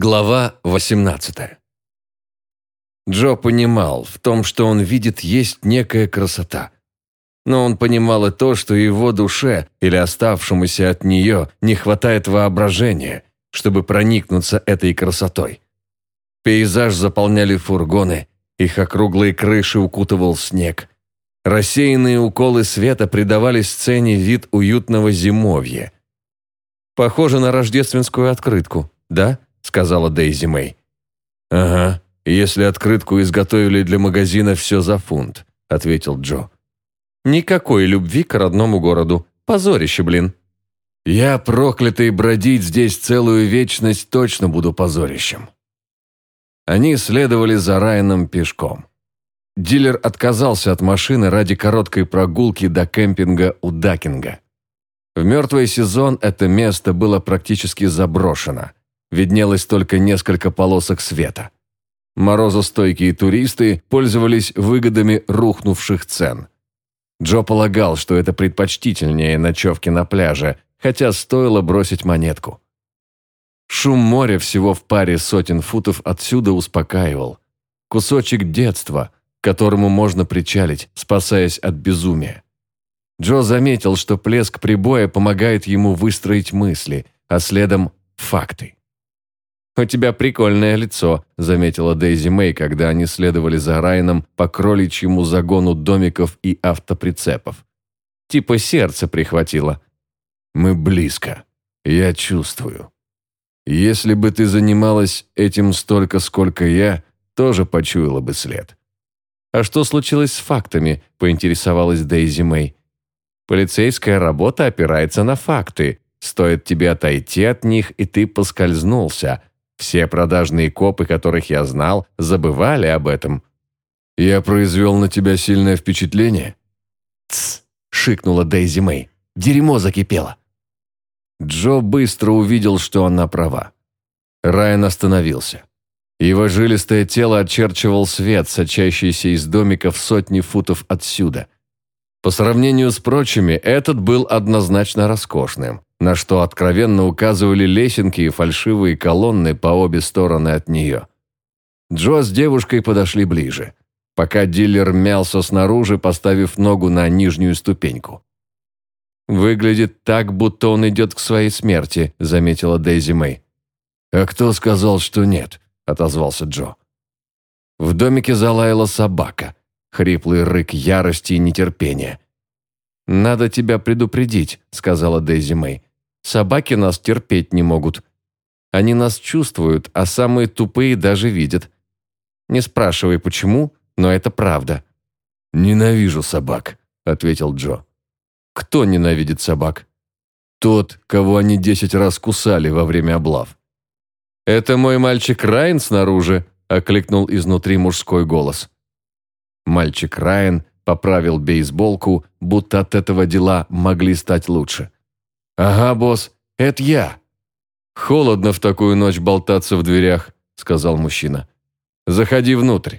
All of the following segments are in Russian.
Глава 18 Джо понимал, в том, что он видит, есть некая красота. Но он понимал и то, что его душе, или оставшемуся от нее, не хватает воображения, чтобы проникнуться этой красотой. Пейзаж заполняли фургоны, их округлые крыши укутывал снег. Рассеянные уколы света придавали сцене вид уютного зимовья. Похоже на рождественскую открытку, да? Сказала Дейзи Мэй. «Ага, если открытку изготовили для магазина все за фунт», ответил Джо. «Никакой любви к родному городу. Позорище, блин». «Я, проклятый, бродить здесь целую вечность точно буду позорищем». Они следовали за Райаном пешком. Дилер отказался от машины ради короткой прогулки до кемпинга у Дакинга. В мертвый сезон это место было практически заброшено – виднелось только несколько полосок света. Морозостойкие туристы пользовались выгодами рухнувших цен. Джо полагал, что это предпочтительнее ночевки на пляже, хотя стоило бросить монетку. Шум моря всего в паре сотен футов отсюда успокаивал. Кусочек детства, которому можно причалить, спасаясь от безумия. Джо заметил, что плеск прибоя помогает ему выстроить мысли, а следом – факты. «У тебя прикольное лицо», – заметила Дейзи Мэй, когда они следовали за Райаном по кроличьему загону домиков и автоприцепов. «Типа сердце прихватило». «Мы близко. Я чувствую. Если бы ты занималась этим столько, сколько я, тоже почуяла бы след». «А что случилось с фактами?» – поинтересовалась Дейзи Мэй. «Полицейская работа опирается на факты. Стоит тебе отойти от них, и ты поскользнулся, все продажные копы, которых я знал, забывали об этом. «Я произвел на тебя сильное впечатление?» «Тсс!» – шикнула Дейзи Мэй. «Дерьмо закипело!» Джо быстро увидел, что она права. Райан остановился. Его жилистое тело очерчивал свет, сочащийся из домика в сотни футов отсюда. По сравнению с прочими, этот был однозначно роскошным на что откровенно указывали лесенки и фальшивые колонны по обе стороны от нее. Джо с девушкой подошли ближе, пока дилер мялся снаружи, поставив ногу на нижнюю ступеньку. «Выглядит так, будто он идет к своей смерти», – заметила Дейзи Мэй. «А кто сказал, что нет?» – отозвался Джо. В домике залаяла собака, хриплый рык ярости и нетерпения. «Надо тебя предупредить», – сказала Дейзи Мэй. Собаки нас терпеть не могут. Они нас чувствуют, а самые тупые даже видят. Не спрашивай, почему, но это правда». «Ненавижу собак», — ответил Джо. «Кто ненавидит собак?» «Тот, кого они десять раз кусали во время облав». «Это мой мальчик Райан снаружи», — окликнул изнутри мужской голос. Мальчик Райан поправил бейсболку, будто от этого дела могли стать лучше. «Ага, босс, это я». «Холодно в такую ночь болтаться в дверях», — сказал мужчина. «Заходи внутрь».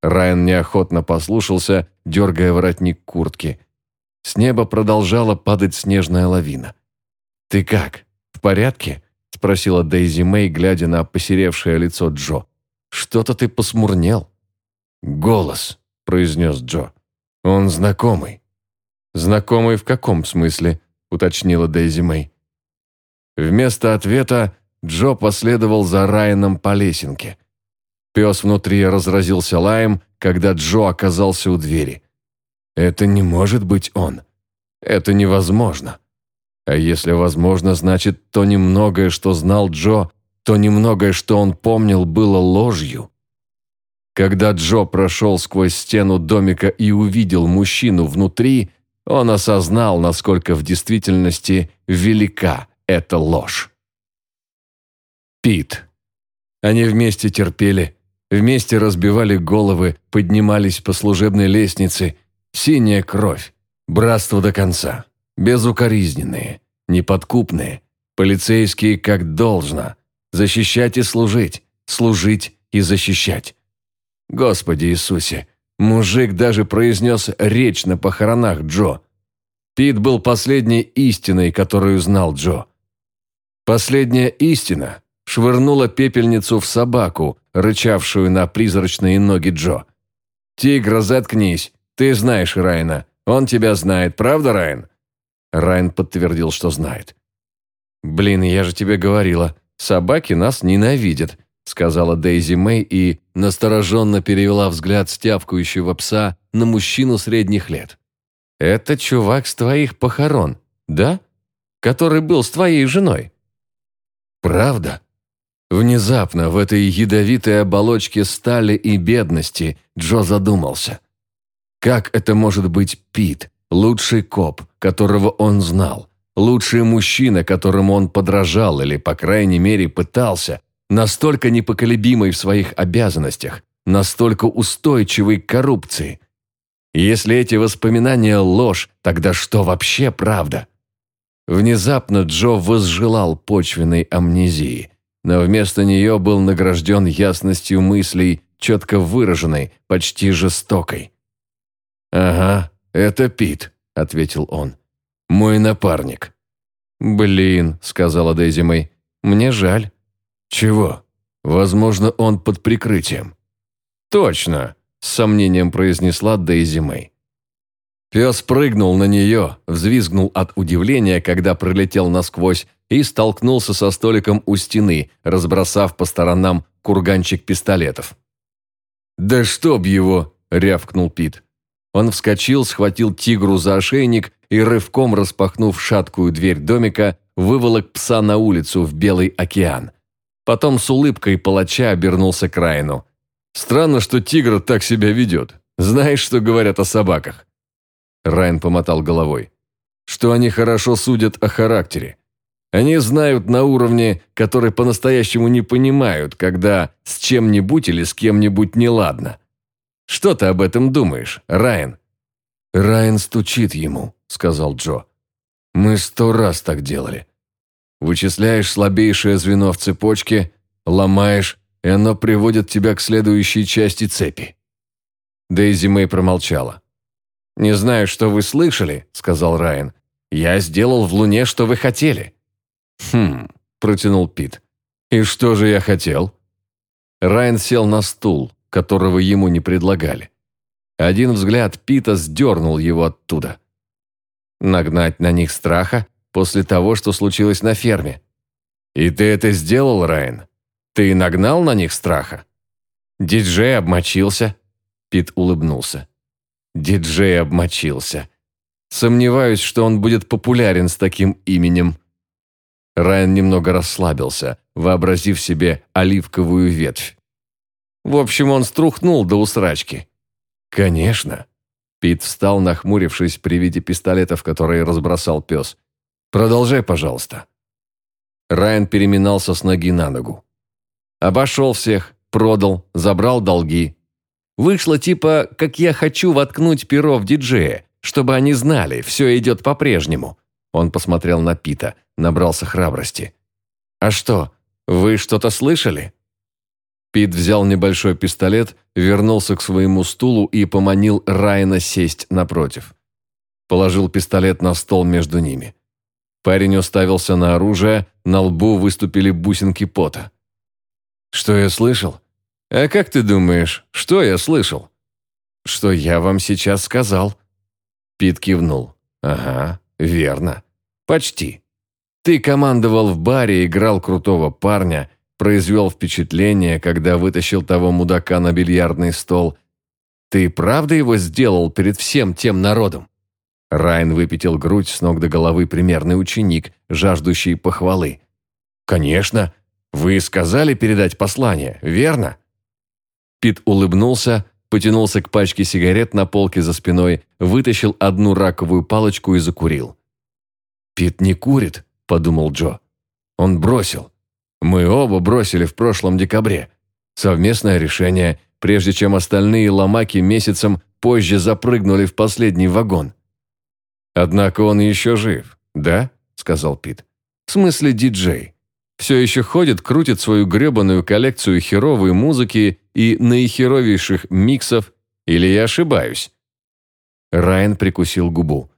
Райан неохотно послушался, дергая воротник куртки. С неба продолжала падать снежная лавина. «Ты как, в порядке?» — спросила Дейзи Мэй, глядя на посеревшее лицо Джо. «Что-то ты посмурнел». «Голос», — произнес Джо. «Он знакомый». «Знакомый в каком смысле?» Уточнила Дейзи Мэй. Вместо ответа Джо последовал за Райаном по лесенке. Пес внутри разразился лаем, когда Джо оказался у двери. «Это не может быть он. Это невозможно. А если возможно, значит, то немногое, что знал Джо, то немногое, что он помнил, было ложью». Когда Джо прошел сквозь стену домика и увидел мужчину внутри, он осознал, насколько в действительности велика эта ложь. Пит. Они вместе терпели, вместе разбивали головы, поднимались по служебной лестнице. Синяя кровь, братство до конца, безукоризненные, неподкупные, полицейские как должно, защищать и служить, служить и защищать. Господи Иисусе, Мужик даже произнес речь на похоронах Джо. Пит был последней истиной, которую знал Джо. Последняя истина, швырнула пепельницу в собаку, рычавшую на призрачные ноги Джо. «Тигра, заткнись! Ты знаешь Райна. Он тебя знает, правда, Райан?» Райан подтвердил, что знает. «Блин, я же тебе говорила, собаки нас ненавидят», сказала Дейзи Мэй и настороженно перевела взгляд стявкающего пса на мужчину средних лет. «Это чувак с твоих похорон, да? Который был с твоей женой?» «Правда?» Внезапно в этой ядовитой оболочке стали и бедности Джо задумался. Как это может быть Пит, лучший коп, которого он знал, лучший мужчина, которому он подражал или, по крайней мере, пытался, настолько непоколебимый в своих обязанностях, настолько устойчивый к коррупции. Если эти воспоминания ложь, тогда что вообще правда? Внезапно Джо возжелал почвенной амнезии, но вместо нее был награжден ясностью мыслей, четко выраженной, почти жестокой. «Ага, это Пит», — ответил он. «Мой напарник». «Блин», — сказала Дейзи Мэй, — «мне жаль». «Чего? Возможно, он под прикрытием». «Точно», – с сомнением произнесла Дейзи Мэй. Пес прыгнул на нее, взвизгнул от удивления, когда пролетел насквозь, и столкнулся со столиком у стены, разбросав по сторонам курганчик пистолетов. «Да чтоб его!» – рявкнул Пит. Он вскочил, схватил тигру за ошейник и, рывком распахнув шаткую дверь домика, выволок пса на улицу в Белый океан. Потом с улыбкой палача обернулся к Райну. «Странно, что тигр так себя ведет. Знаешь, что говорят о собаках?» Райан помотал головой. «Что они хорошо судят о характере. Они знают на уровне, который по-настоящему не понимают, когда с чем-нибудь или с кем-нибудь неладно. Что ты об этом думаешь, Райан?» «Райан стучит ему», — сказал Джо. «Мы сто раз так делали. Вычисляешь слабейшее звено в цепочке, ломаешь, и оно приводит тебя к следующей части цепи. Дейзи Мэй промолчала. «Не знаю, что вы слышали», — сказал Райан. «Я сделал в Луне, что вы хотели». «Хм», — протянул Пит. «И что же я хотел?» Райан сел на стул, которого ему не предлагали. Один взгляд Пита сдернул его оттуда. Нагнать на них страха после того, что случилось на ферме. И ты это сделал, Райан? Ты нагнал на них страха? Диджей обмочился. Пит улыбнулся. Диджей обмочился. Сомневаюсь, что он будет популярен с таким именем. Райан немного расслабился, вообразив себе оливковую ветвь. В общем, он струхнул до усрачки. Конечно. Пит встал, нахмурившись при виде пистолетов, которые разбросал пес. Продолжай, пожалуйста». Райан переминался с ноги на ногу. Обошел всех, продал, забрал долги. Вышло типа, как я хочу воткнуть перо в диджея, чтобы они знали, все идет по-прежнему. Он посмотрел на Пита, набрался храбрости. «А что, вы что-то слышали?» Пит взял небольшой пистолет, вернулся к своему стулу и поманил Райана сесть напротив. Положил пистолет на стол между ними. Парень уставился на оружие, на лбу выступили бусинки пота. «Что я слышал? А как ты думаешь, что я слышал?» «Что я вам сейчас сказал?» Пит кивнул. «Ага, верно. Почти. Ты командовал в баре, играл крутого парня, произвел впечатление, когда вытащил того мудака на бильярдный стол. Ты правда его сделал перед всем тем народом?» Райан выпятил грудь с ног до головы примерный ученик, жаждущий похвалы. «Конечно. Вы сказали передать послание, верно?» Пит улыбнулся, потянулся к пачке сигарет на полке за спиной, вытащил одну раковую палочку и закурил. «Пит не курит», – подумал Джо. «Он бросил. Мы оба бросили в прошлом декабре. Совместное решение, прежде чем остальные ломаки месяцем позже запрыгнули в последний вагон. «Однако он еще жив, да?» – сказал Пит. «В смысле диджей. Все еще ходит, крутит свою гребаную коллекцию херовой музыки и наихеровейших миксов, или я ошибаюсь?» Райан прикусил губу.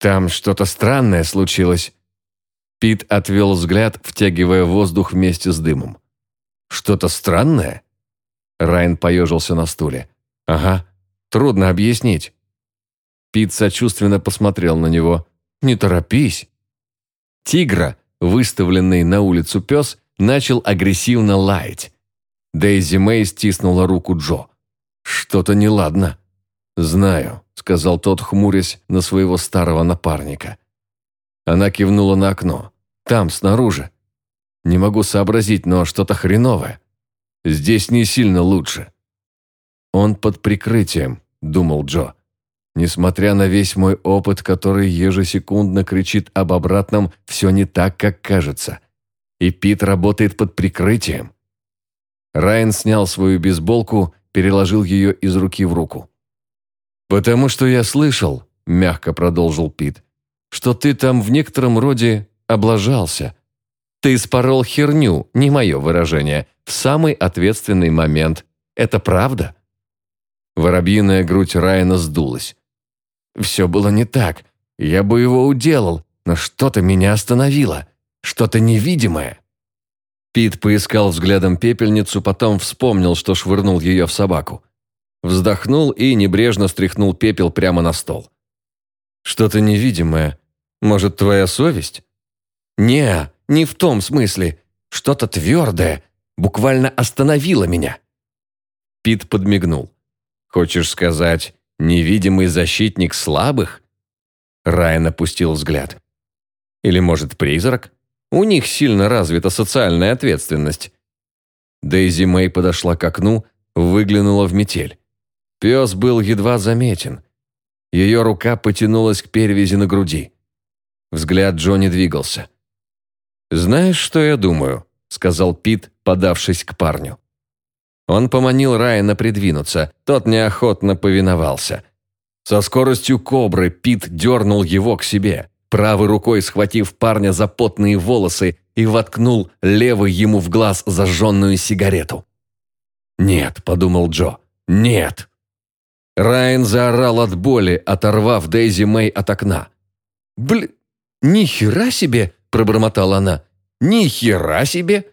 «Там что-то странное случилось». Пит отвел взгляд, втягивая воздух вместе с дымом. «Что-то странное?» Райан поежился на стуле. «Ага, трудно объяснить». Пит сочувственно посмотрел на него. «Не торопись». Тигра, выставленный на улицу пес, начал агрессивно лаять. Дейзи Мэй стиснула руку Джо. «Что-то неладно». «Знаю», — сказал тот, хмурясь на своего старого напарника. Она кивнула на окно. «Там, снаружи. Не могу сообразить, но что-то хреновое. Здесь не сильно лучше». «Он под прикрытием», — думал Джо. Несмотря на весь мой опыт, который ежесекундно кричит об обратном, все не так, как кажется. И Пит работает под прикрытием. Райан снял свою бейсболку, переложил ее из руки в руку. «Потому что я слышал», – мягко продолжил Пит, «что ты там в некотором роде облажался. Ты спорол херню, не мое выражение, в самый ответственный момент. Это правда?» Воробьиная грудь Райана сдулась. «Все было не так. Я бы его уделал, но что-то меня остановило. Что-то невидимое». Пит поискал взглядом пепельницу, потом вспомнил, что швырнул ее в собаку. Вздохнул и небрежно стряхнул пепел прямо на стол. «Что-то невидимое. Может, твоя совесть?» «Не, не в том смысле. Что-то твердое. Буквально остановило меня». Пит подмигнул. «Хочешь сказать, невидимый защитник слабых?» Райан опустил взгляд. «Или, может, призрак?» У них сильно развита социальная ответственность. Дейзи Мэй подошла к окну, выглянула в метель. Пес был едва заметен. Ее рука потянулась к перевязи на груди. Взгляд Джонни двигался. «Знаешь, что я думаю?» – сказал Пит, подавшись к парню. Он поманил Райана придвинуться, тот неохотно повиновался. Со скоростью кобры Пит дернул его к себе правой рукой схватив парня за потные волосы и воткнул левый ему в глаз зажженную сигарету. «Нет», — подумал Джо, — «нет». Райан заорал от боли, оторвав Дейзи Мэй от окна. «Бля, ни хера себе!» – пробормотала она. «Ни хера себе!»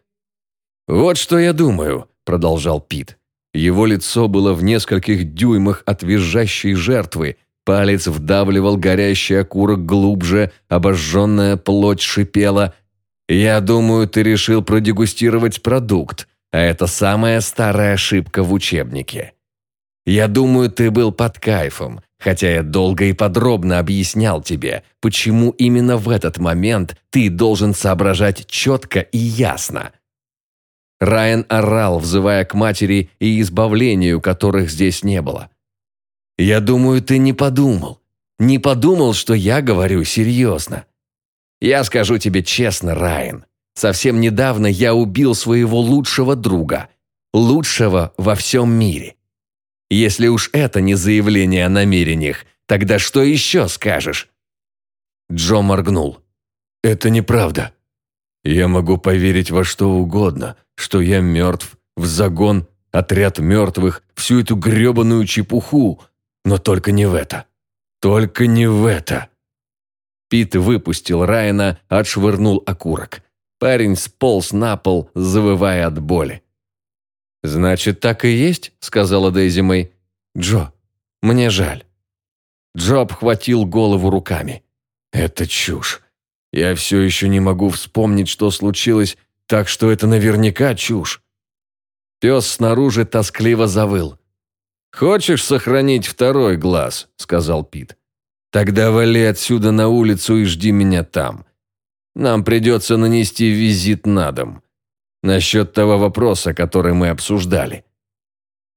«Вот что я думаю», – продолжал Пит. Его лицо было в нескольких дюймах от визжащей жертвы, Палец вдавливал горящий окурок глубже, обожженная плоть шипела. «Я думаю, ты решил продегустировать продукт, а это самая старая ошибка в учебнике. Я думаю, ты был под кайфом, хотя я долго и подробно объяснял тебе, почему именно в этот момент ты должен соображать четко и ясно». Райан орал, взывая к матери и избавлению, которых здесь не было. Я думаю, ты не подумал. Не подумал, что я говорю серьезно. Я скажу тебе честно, Райан. Совсем недавно я убил своего лучшего друга. Лучшего во всем мире. Если уж это не заявление о намерениях, тогда что еще скажешь?» Джо моргнул. «Это неправда. Я могу поверить во что угодно, что я мертв, в загон, отряд мертвых, всю эту гребаную чепуху, но только не в это. Только не в это. Пит выпустил Райана, отшвырнул окурок. Парень сполз на пол, завывая от боли. «Значит, так и есть?» – сказала Дейзи Мэй. «Джо, мне жаль». Джо обхватил голову руками. «Это чушь. Я все еще не могу вспомнить, что случилось, так что это наверняка чушь». Пес снаружи тоскливо завыл. «Хочешь сохранить второй глаз?» – сказал Пит. «Тогда вали отсюда на улицу и жди меня там. Нам придется нанести визит на дом. Насчет того вопроса, который мы обсуждали».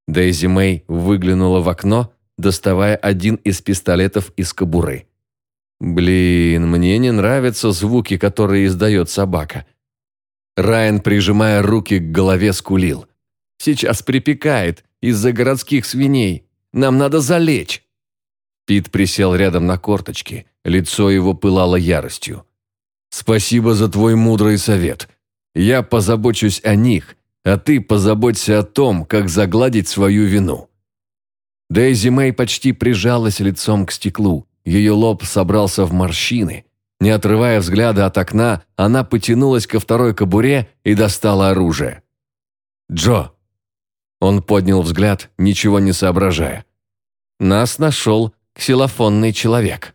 Дейзи Мэй выглянула в окно, доставая один из пистолетов из кобуры. «Блин, мне не нравятся звуки, которые издает собака». Райан, прижимая руки к голове, скулил. «Сейчас припекает, из-за городских свиней. Нам надо залечь». Пит присел рядом на корточки. Лицо его пылало яростью. «Спасибо за твой мудрый совет. Я позабочусь о них, а ты позаботься о том, как загладить свою вину». Дейзи Мэй почти прижалась лицом к стеклу. Ее лоб собрался в морщины. Не отрывая взгляда от окна, она потянулась ко второй кобуре и достала оружие. «Джо!» Он поднял взгляд, ничего не соображая. «Нас нашел ксилофонный человек».